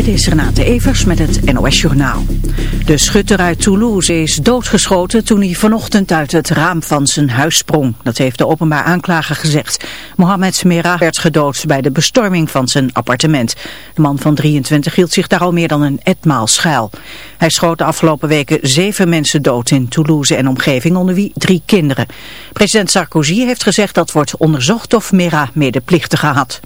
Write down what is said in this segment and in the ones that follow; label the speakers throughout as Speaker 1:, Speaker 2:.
Speaker 1: Dit is Renate Evers met het NOS Journaal. De schutter uit Toulouse is doodgeschoten toen hij vanochtend uit het raam van zijn huis sprong. Dat heeft de openbaar aanklager gezegd. Mohamed Merah werd gedood bij de bestorming van zijn appartement. De man van 23 hield zich daar al meer dan een etmaal schuil. Hij schoot de afgelopen weken zeven mensen dood in Toulouse en omgeving, onder wie drie kinderen. President Sarkozy heeft gezegd dat wordt onderzocht of Merah medeplichtige had.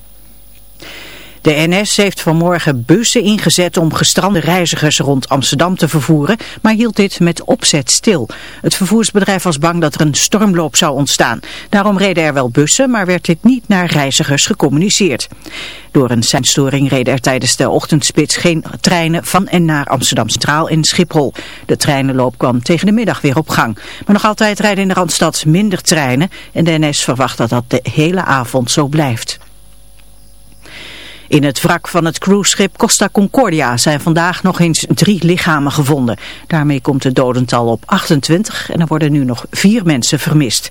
Speaker 1: De NS heeft vanmorgen bussen ingezet om gestrande reizigers rond Amsterdam te vervoeren, maar hield dit met opzet stil. Het vervoersbedrijf was bang dat er een stormloop zou ontstaan. Daarom reden er wel bussen, maar werd dit niet naar reizigers gecommuniceerd. Door een seinstoring reden er tijdens de ochtendspits geen treinen van en naar Amsterdam Centraal in Schiphol. De treinenloop kwam tegen de middag weer op gang. Maar nog altijd rijden in de Randstad minder treinen en de NS verwacht dat dat de hele avond zo blijft. In het wrak van het cruiseschip Costa Concordia zijn vandaag nog eens drie lichamen gevonden. Daarmee komt het dodental op 28 en er worden nu nog vier mensen vermist.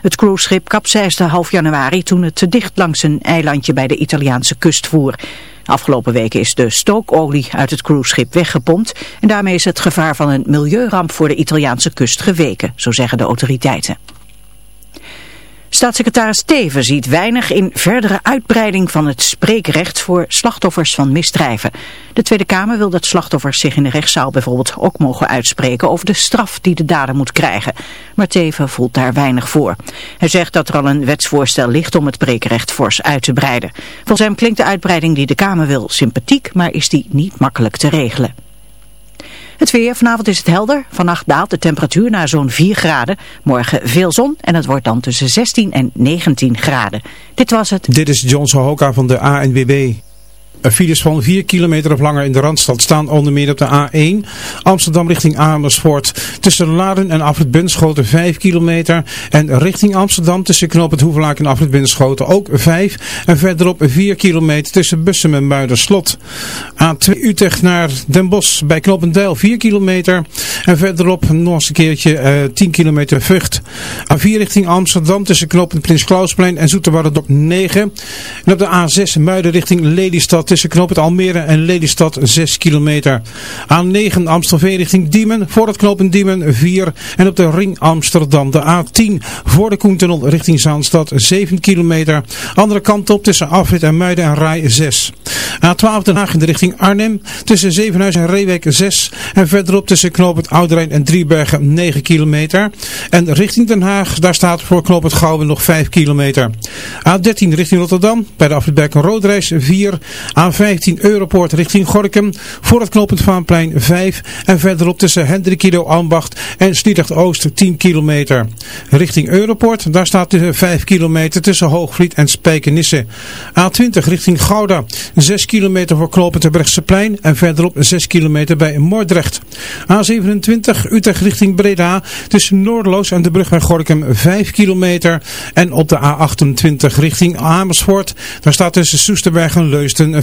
Speaker 1: Het cruiseschip kapseisde half januari toen het te dicht langs een eilandje bij de Italiaanse kust voer. Afgelopen weken is de stookolie uit het cruiseschip weggepompt en daarmee is het gevaar van een milieuramp voor de Italiaanse kust geweken, zo zeggen de autoriteiten. Staatssecretaris Teven ziet weinig in verdere uitbreiding van het spreekrecht voor slachtoffers van misdrijven. De Tweede Kamer wil dat slachtoffers zich in de rechtszaal bijvoorbeeld ook mogen uitspreken over de straf die de dader moet krijgen. Maar Teven voelt daar weinig voor. Hij zegt dat er al een wetsvoorstel ligt om het spreekrecht fors uit te breiden. Volgens hem klinkt de uitbreiding die de Kamer wil sympathiek, maar is die niet makkelijk te regelen. Het weer, vanavond is het helder. Vannacht daalt de temperatuur naar zo'n 4 graden. Morgen veel zon en het wordt dan tussen 16 en 19 graden. Dit was het.
Speaker 2: Dit is John Sohoka van de ANWB. Files van 4 kilometer of langer in de Randstad staan onder meer op de A1 Amsterdam richting Amersfoort. Tussen Laren en Afrit Bunschoten 5 kilometer. En richting Amsterdam tussen Knoop het Hoevelaak en Afrit Bunschoten ook 5. En verderop 4 kilometer tussen Bussum en Muiderslot. A2 Utrecht naar Den Bosch bij Knopendijl 4 kilometer. En verderop nog eens een keertje uh, 10 kilometer Vught. A4 richting Amsterdam tussen Knopend Prins Klausplein en Zoeterwaardendorp 9. En op de A6 Muiden richting Lelystad tussen knooppunt Almere en Lelystad 6 kilometer. A9 Amstelveen richting Diemen, voor het knooppunt Diemen 4. En op de ring Amsterdam de A10 voor de Koentunnel richting Zaanstad 7 kilometer. Andere kant op tussen Afrit en Muiden en Rai 6. A12 Den Haag in de richting Arnhem tussen Zevenhuis en Reewijk 6. En verderop tussen knooppunt Ouderijn en Driebergen 9 kilometer. En richting Den Haag, daar staat voor knooppunt Gouwen nog 5 kilometer. A13 richting Rotterdam bij de afrit Berken Roodreis 4. A15 Europoort richting Gorkum. Voor het knooppunt Vaanplein 5. En verderop tussen Hendrikido Ambacht en Sliedrecht Oost 10 kilometer. Richting Europoort, daar staat 5 kilometer tussen Hoogvliet en Spijkenisse. A20 richting Gouda. 6 kilometer voor knooppunt plein En verderop 6 kilometer bij Moordrecht. A27 Utrecht richting Breda. Tussen Noordloos en de brug bij Gorkum 5 kilometer. En op de A28 richting Amersfoort. Daar staat tussen Soesterberg en Leusden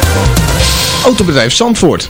Speaker 3: Autobedrijf Zandvoort.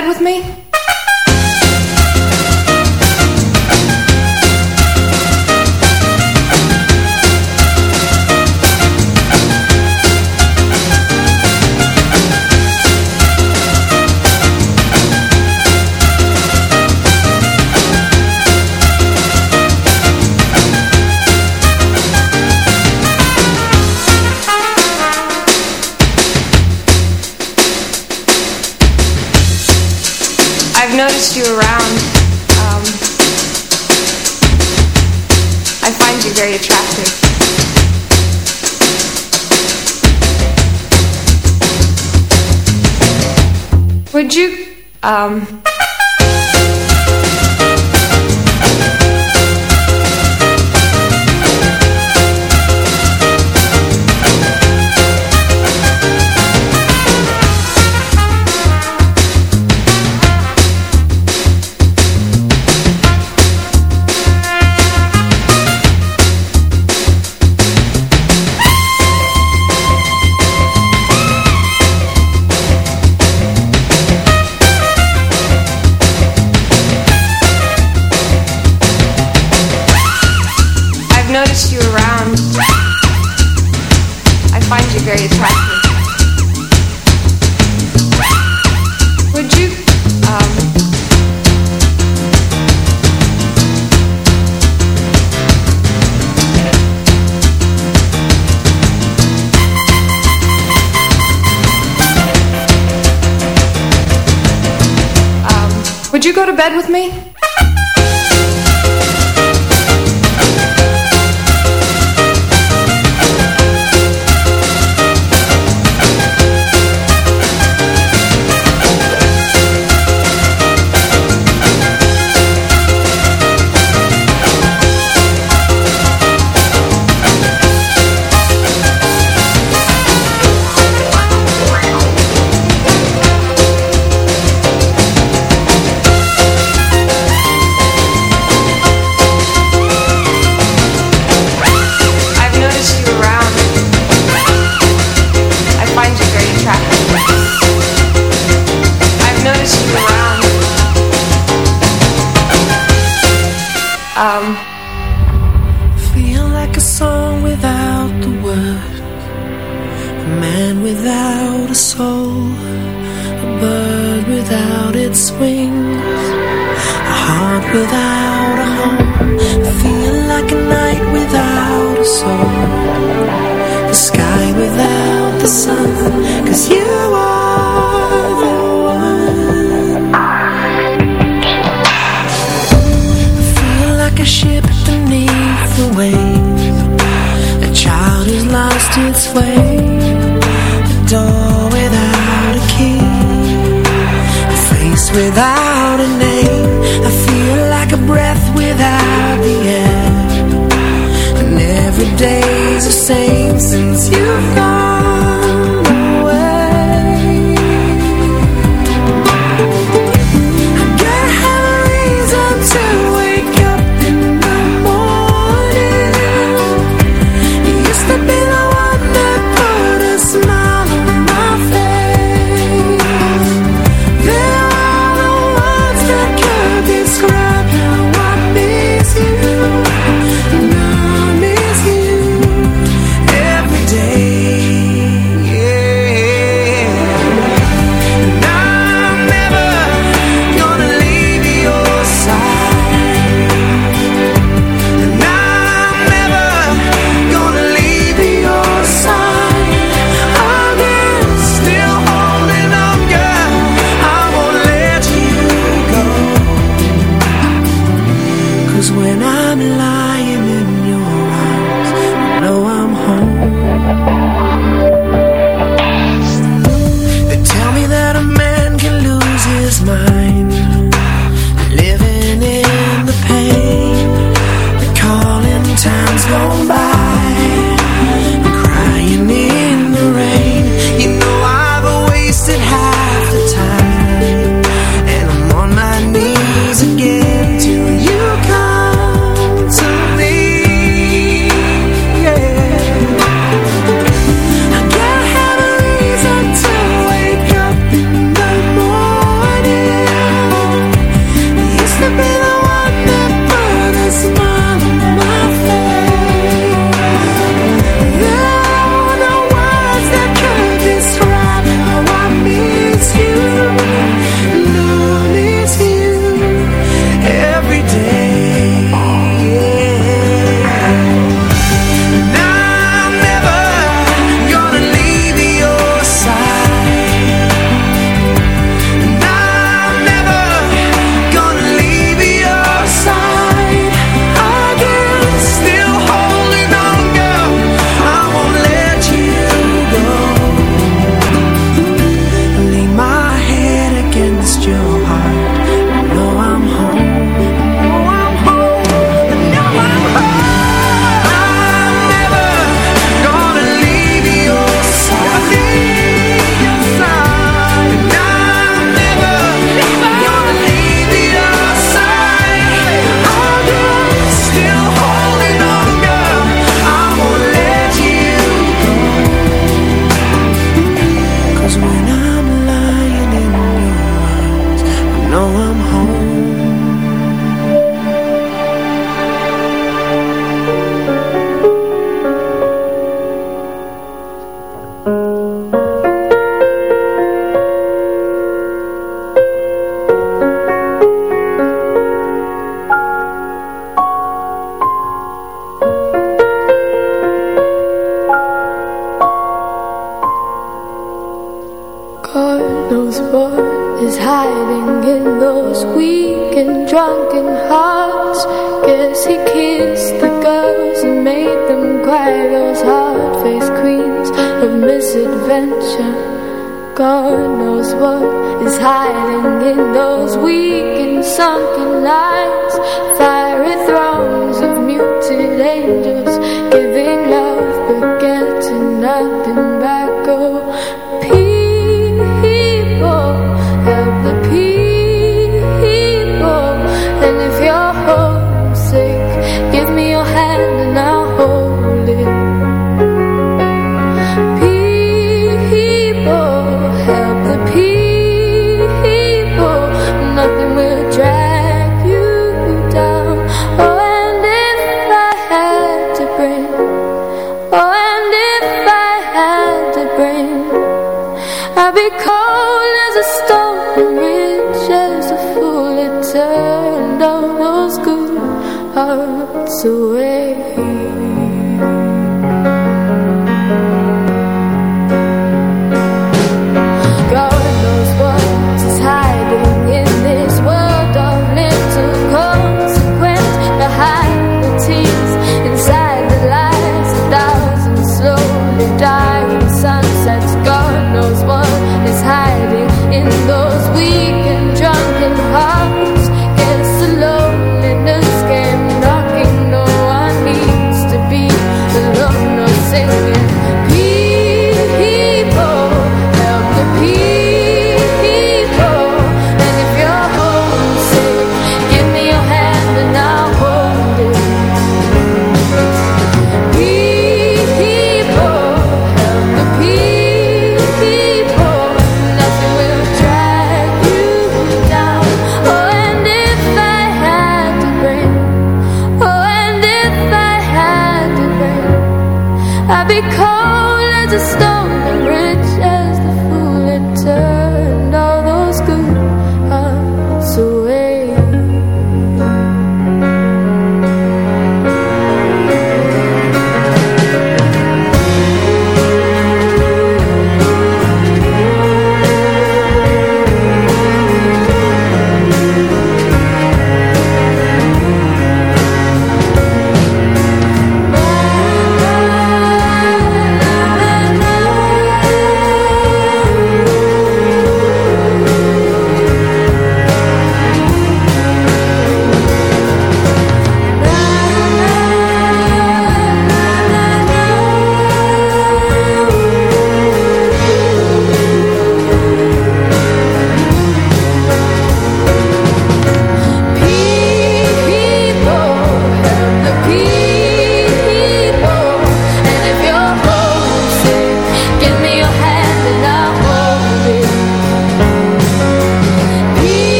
Speaker 4: Bed with me? Um... bed with me?
Speaker 5: Away.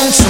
Speaker 5: don't you